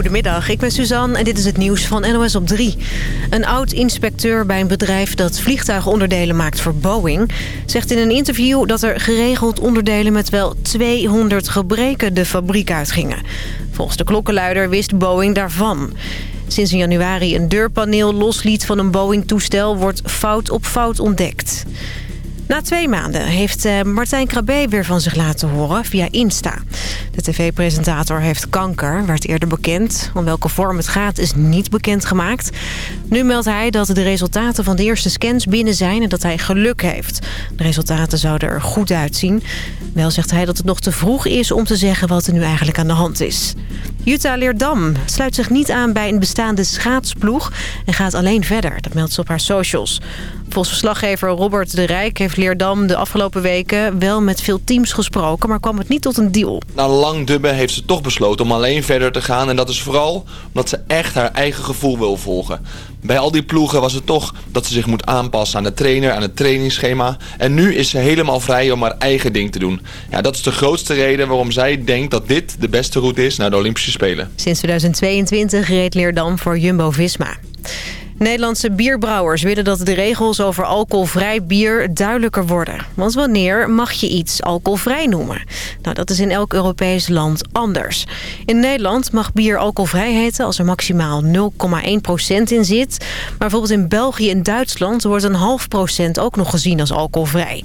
Goedemiddag, ik ben Suzanne en dit is het nieuws van NOS op 3. Een oud-inspecteur bij een bedrijf dat vliegtuigonderdelen maakt voor Boeing... zegt in een interview dat er geregeld onderdelen met wel 200 gebreken de fabriek uitgingen. Volgens de klokkenluider wist Boeing daarvan. Sinds in januari een deurpaneel losliet van een Boeing-toestel wordt fout op fout ontdekt. Na twee maanden heeft eh, Martijn Krabbe weer van zich laten horen via Insta. De tv-presentator heeft kanker, werd eerder bekend. Om welke vorm het gaat is niet bekendgemaakt. Nu meldt hij dat de resultaten van de eerste scans binnen zijn... en dat hij geluk heeft. De resultaten zouden er goed uitzien. Wel zegt hij dat het nog te vroeg is om te zeggen wat er nu eigenlijk aan de hand is. Jutta Leerdam sluit zich niet aan bij een bestaande schaatsploeg... en gaat alleen verder, dat meldt ze op haar socials. Volgens verslaggever Robert de Rijk heeft Leerdam de afgelopen weken... wel met veel teams gesproken, maar kwam het niet tot een deal. Na lang dubben heeft ze toch besloten om alleen verder te gaan... en dat is vooral omdat ze echt haar eigen gevoel wil volgen. Bij al die ploegen was het toch dat ze zich moet aanpassen aan de trainer, aan het trainingsschema. En nu is ze helemaal vrij om haar eigen ding te doen. Ja, dat is de grootste reden waarom zij denkt dat dit de beste route is naar de Olympische Spelen. Sinds 2022 reed Leerdam voor Jumbo-Visma. Nederlandse bierbrouwers willen dat de regels over alcoholvrij bier duidelijker worden. Want wanneer mag je iets alcoholvrij noemen? Nou, dat is in elk Europees land anders. In Nederland mag bier alcoholvrij heten als er maximaal 0,1% in zit. Maar bijvoorbeeld in België en Duitsland wordt een half procent ook nog gezien als alcoholvrij.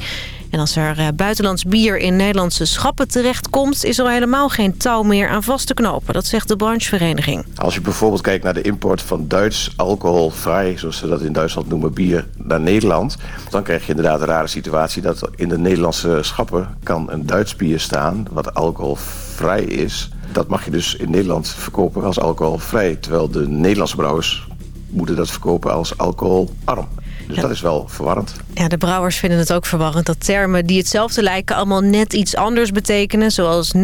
En als er eh, buitenlands bier in Nederlandse schappen terechtkomt... is er helemaal geen touw meer aan vast te knopen. Dat zegt de branchevereniging. Als je bijvoorbeeld kijkt naar de import van Duits alcoholvrij... zoals ze dat in Duitsland noemen, bier naar Nederland... dan krijg je inderdaad een rare situatie... dat in de Nederlandse schappen kan een Duits bier staan... wat alcoholvrij is. Dat mag je dus in Nederland verkopen als alcoholvrij... terwijl de Nederlandse brouwers moeten dat verkopen als alcoholarm. Dus dat is wel verwarrend. Ja, de brouwers vinden het ook verwarrend dat termen die hetzelfde lijken... allemaal net iets anders betekenen, zoals 0.0,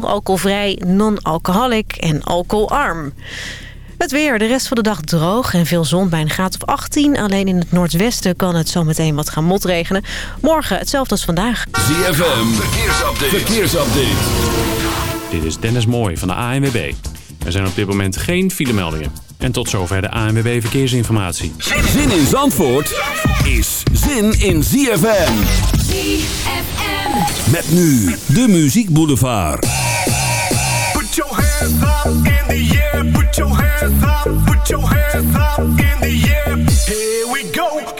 alcoholvrij, non-alcoholic en alcoholarm. Het weer, de rest van de dag droog en veel zon bij een graad of 18. Alleen in het noordwesten kan het zometeen wat gaan motregenen. Morgen hetzelfde als vandaag. ZFM, verkeersupdate. verkeersupdate. Dit is Dennis Mooij van de ANWB. Er zijn op dit moment geen filemeldingen. En tot zover de ANWB Verkeersinformatie. Zin in Zandvoort is zin in ZFM. ZFM. Met nu de Muziek Boulevard. Put your hands up in the air. Put your hands up. Put your hands up in the air. Here we go.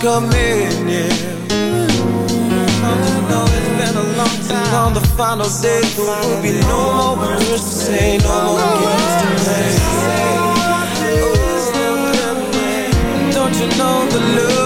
Coming, yeah. Don't you know it's been a long time? On the final day, there will be no more words to say, no more games to play. Oh, don't you know the love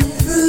through.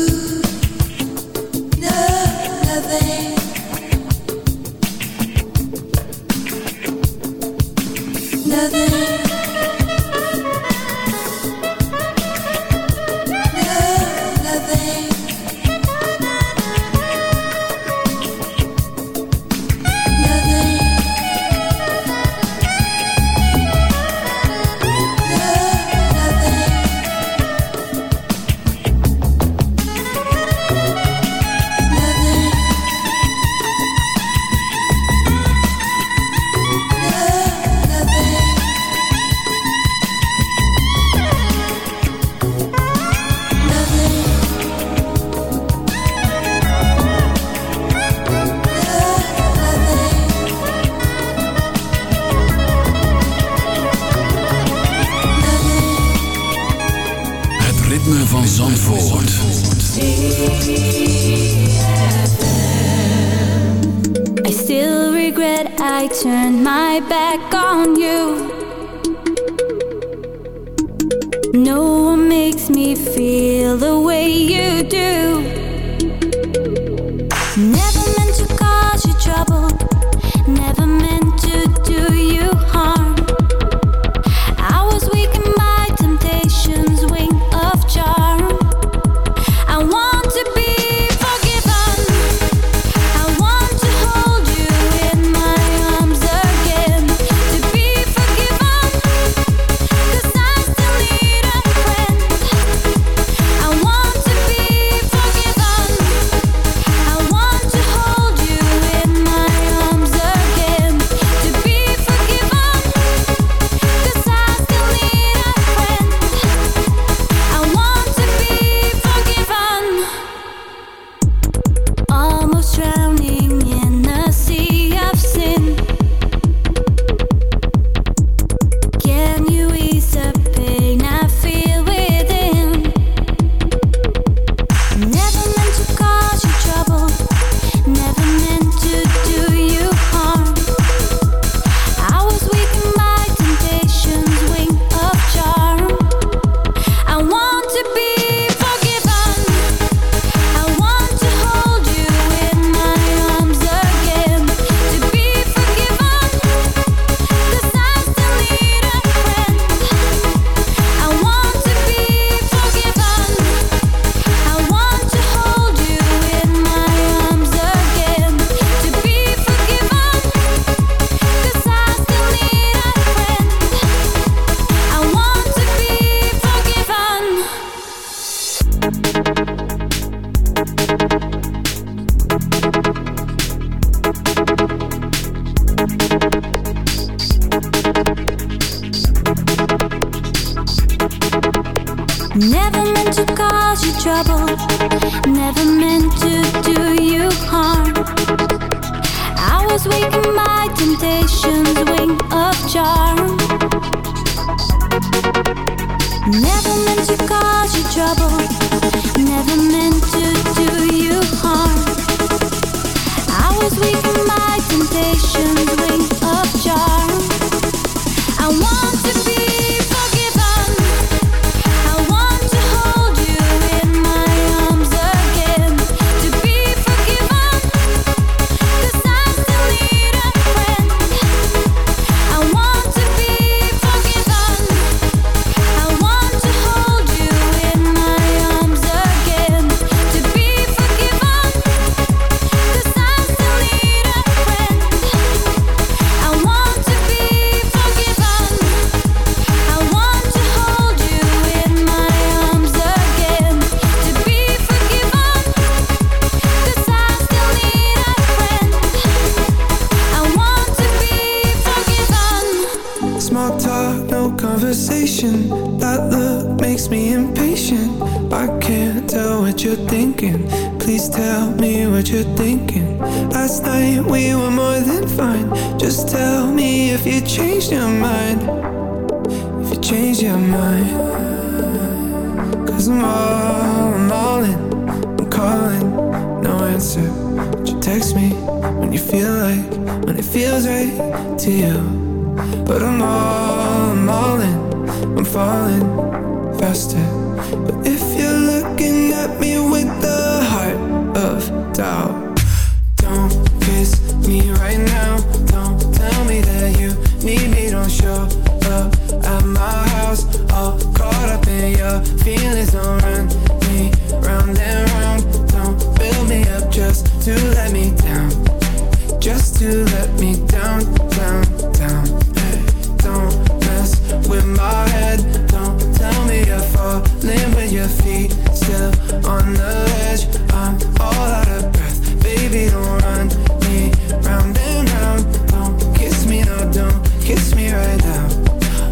Kiss me right now.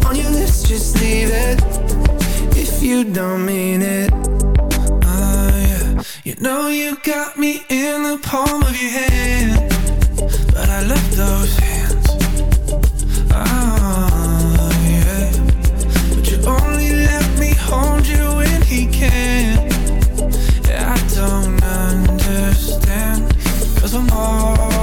On your lips, just leave it. If you don't mean it. Oh, yeah. You know you got me in the palm of your hand. But I love those hands. Oh, yeah. But you only let me hold you when he can. Yeah, I don't understand. Cause I'm all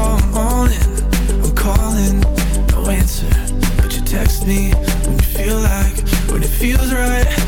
me. When you feel like, when it feels right.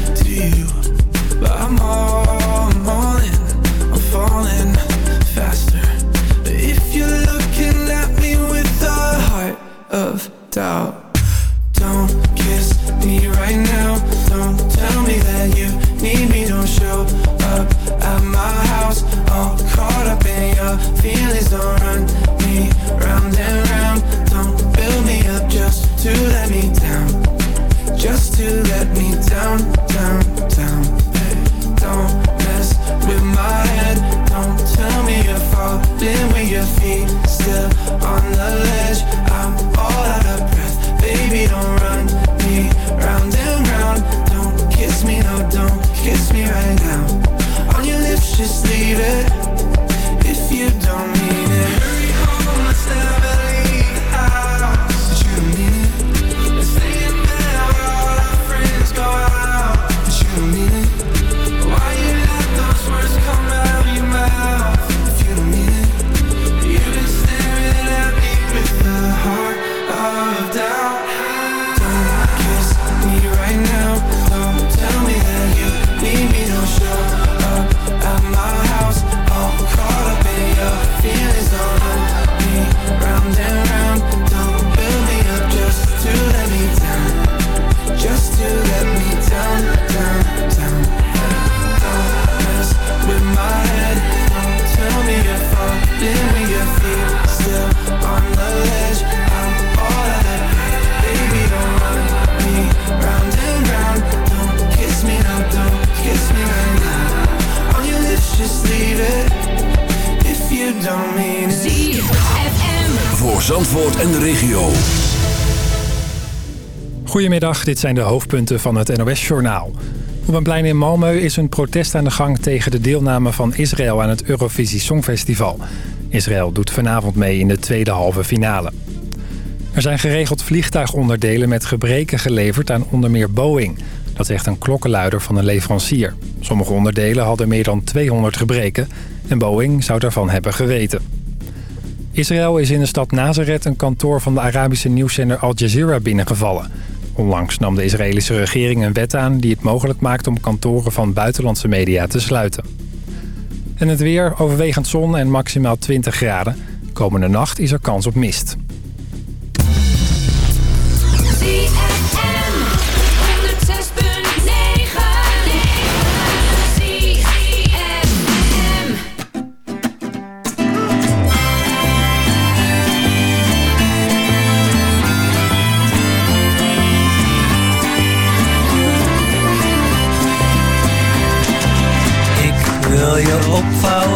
Goedemiddag, dit zijn de hoofdpunten van het NOS-journaal. Op een plein in Malmö is een protest aan de gang tegen de deelname van Israël aan het Eurovisie Songfestival. Israël doet vanavond mee in de tweede halve finale. Er zijn geregeld vliegtuigonderdelen met gebreken geleverd aan onder meer Boeing. Dat zegt een klokkenluider van een leverancier. Sommige onderdelen hadden meer dan 200 gebreken en Boeing zou daarvan hebben geweten. Israël is in de stad Nazareth een kantoor van de Arabische nieuwszender Al Jazeera binnengevallen. Onlangs nam de Israëlische regering een wet aan die het mogelijk maakt om kantoren van buitenlandse media te sluiten. En het weer, overwegend zon en maximaal 20 graden. Komende nacht is er kans op mist.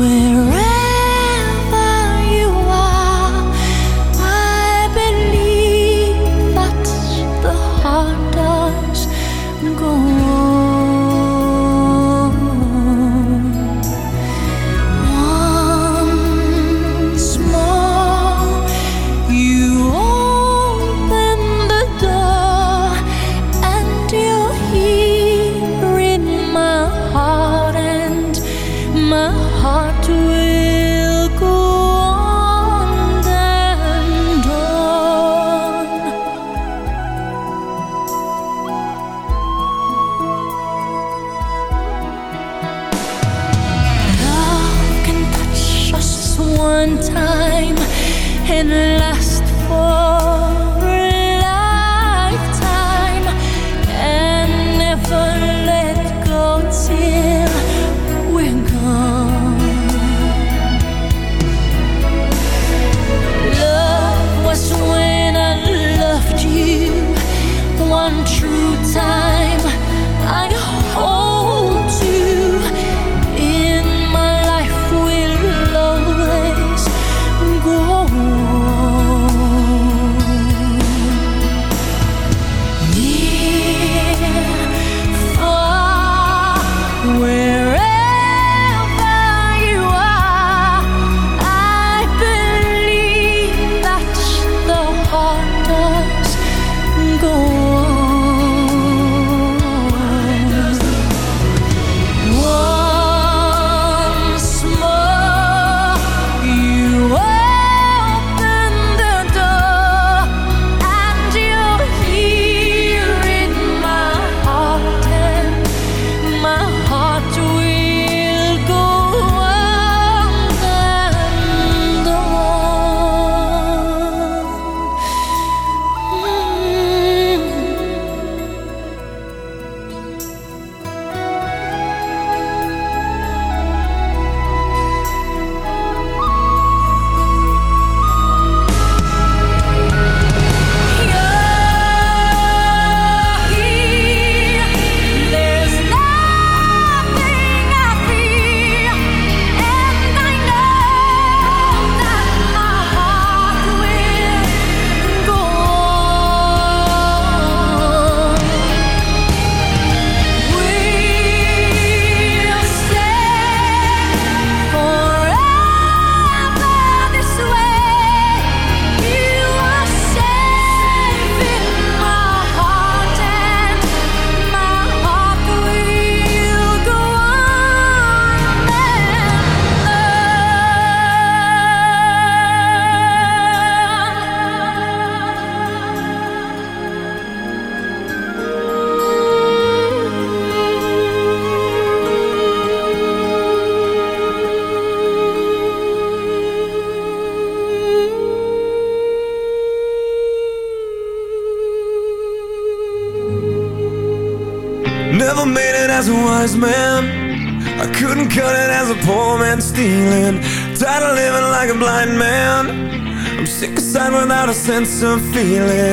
where sense of feeling.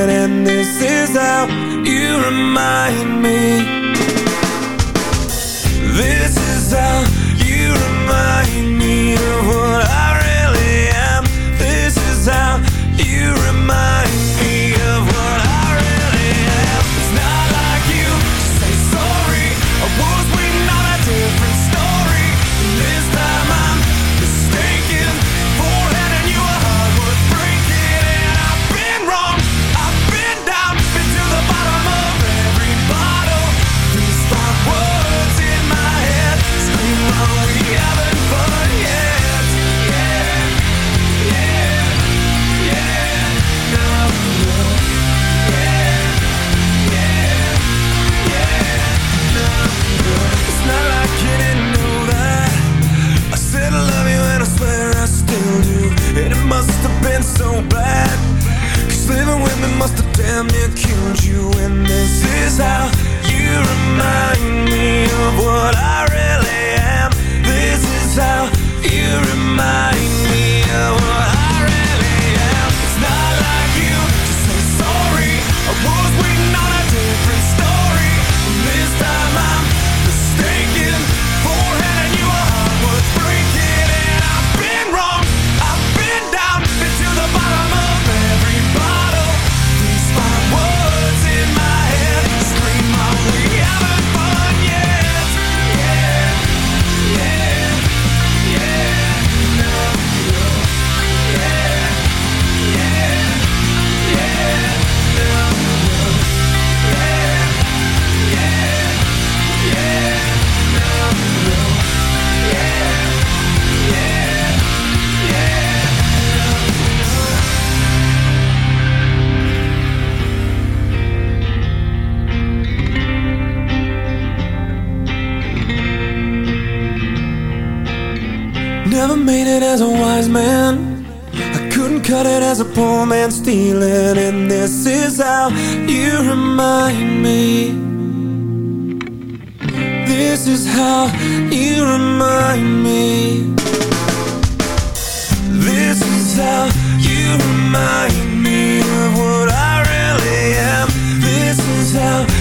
as a wise man. I couldn't cut it as a poor man stealing And this is how you remind me. This is how you remind me. This is how you remind me Of what I really am. This is how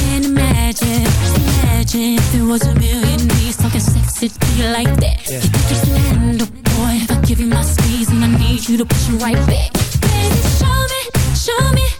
can't imagine. Imagine if there was a million ways talking sexy to you like that. You think you can handle, boy? If I give you my squeeze and I need you to push it right back. Baby, show me, show me.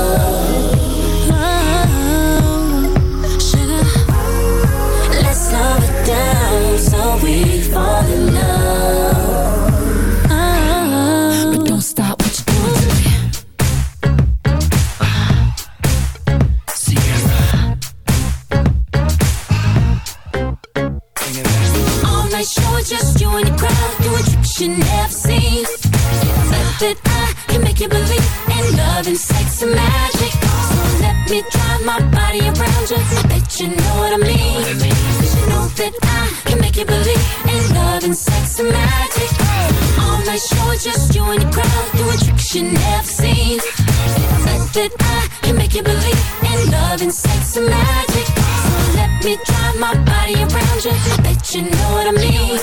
My body around you. Bet you know what I mean.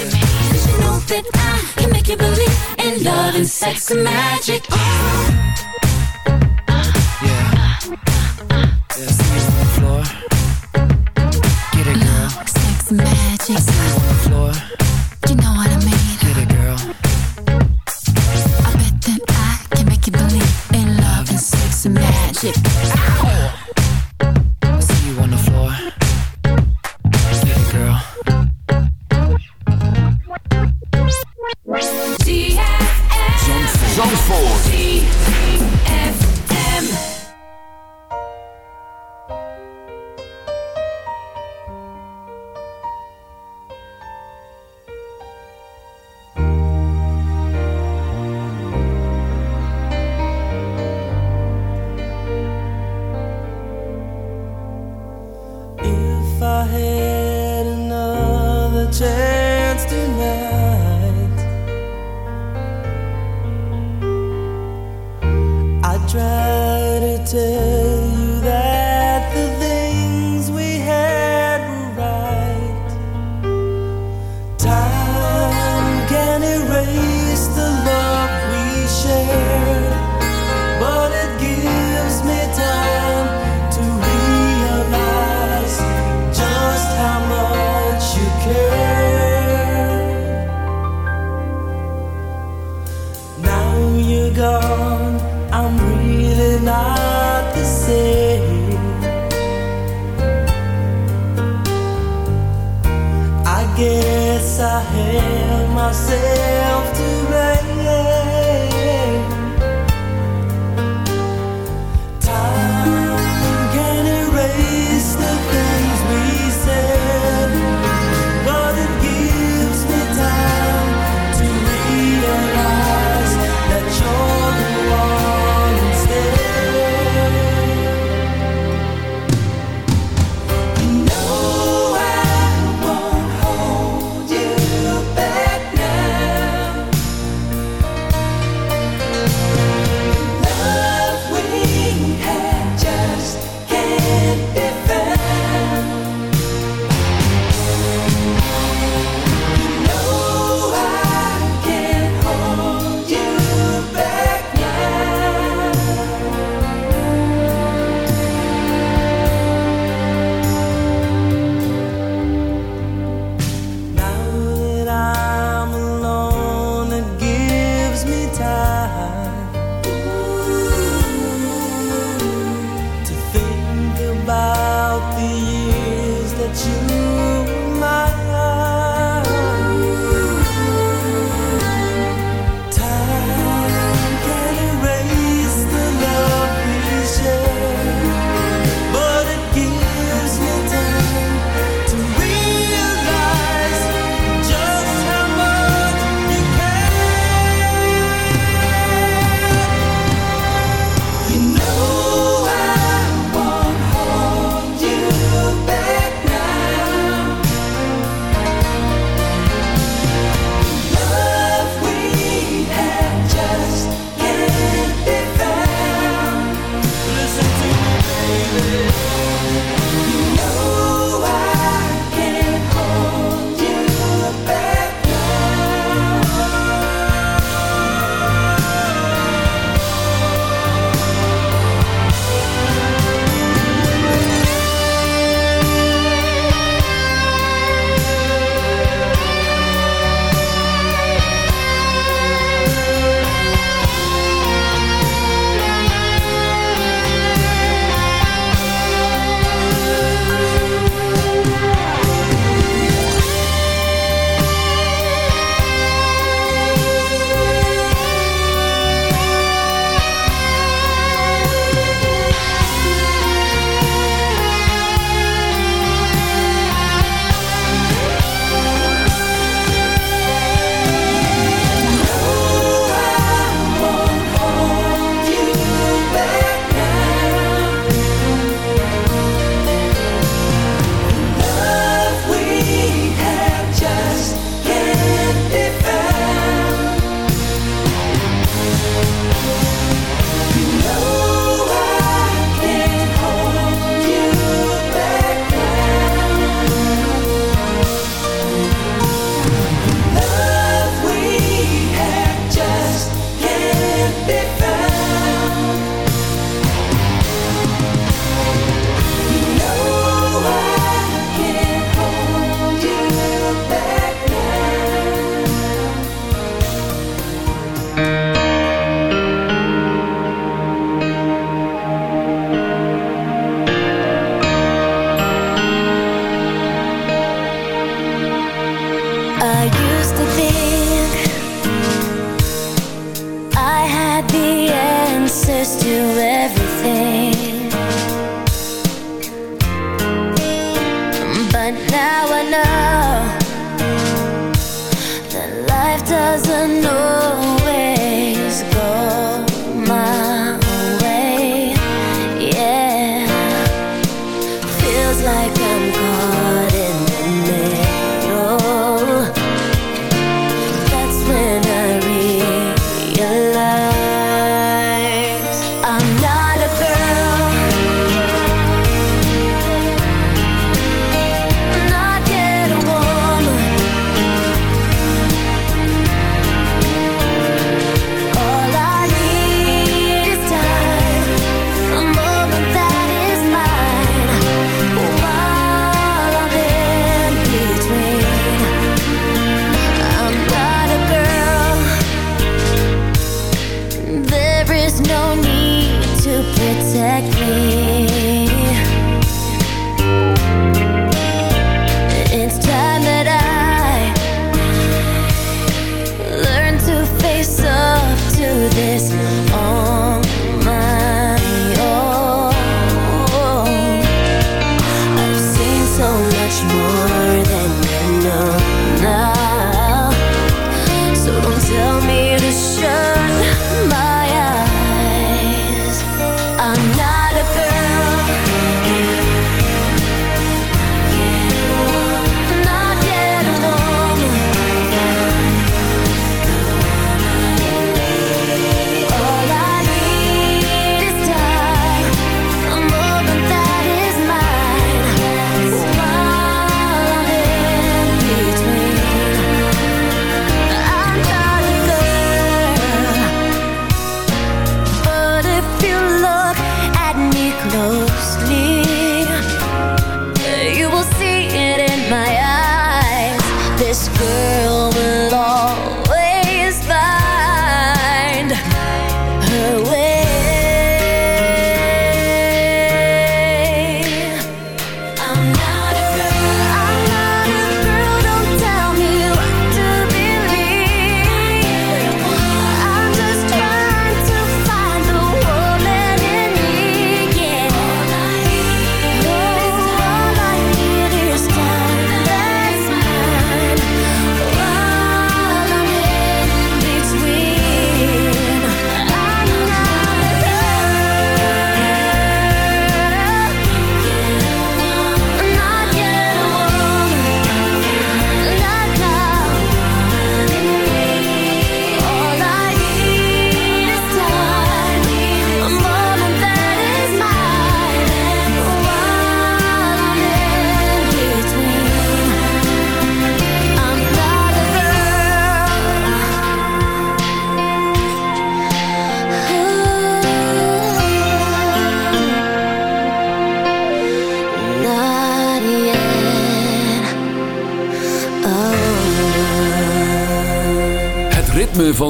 Cause you know that I can make you believe in love and sex and magic. floor. tempted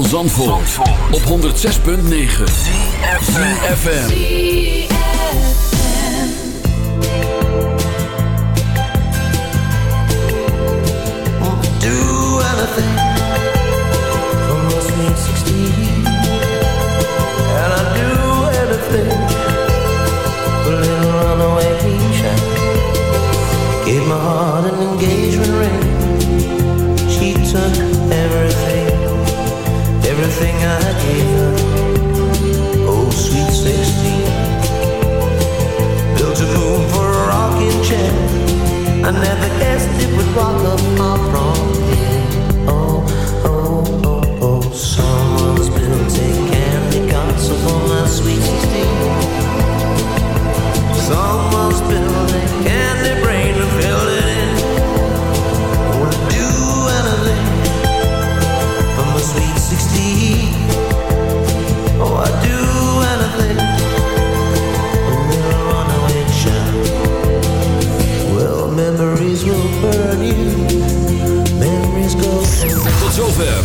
van Zandvoort, op 106.9 zes Do anything. Do anything.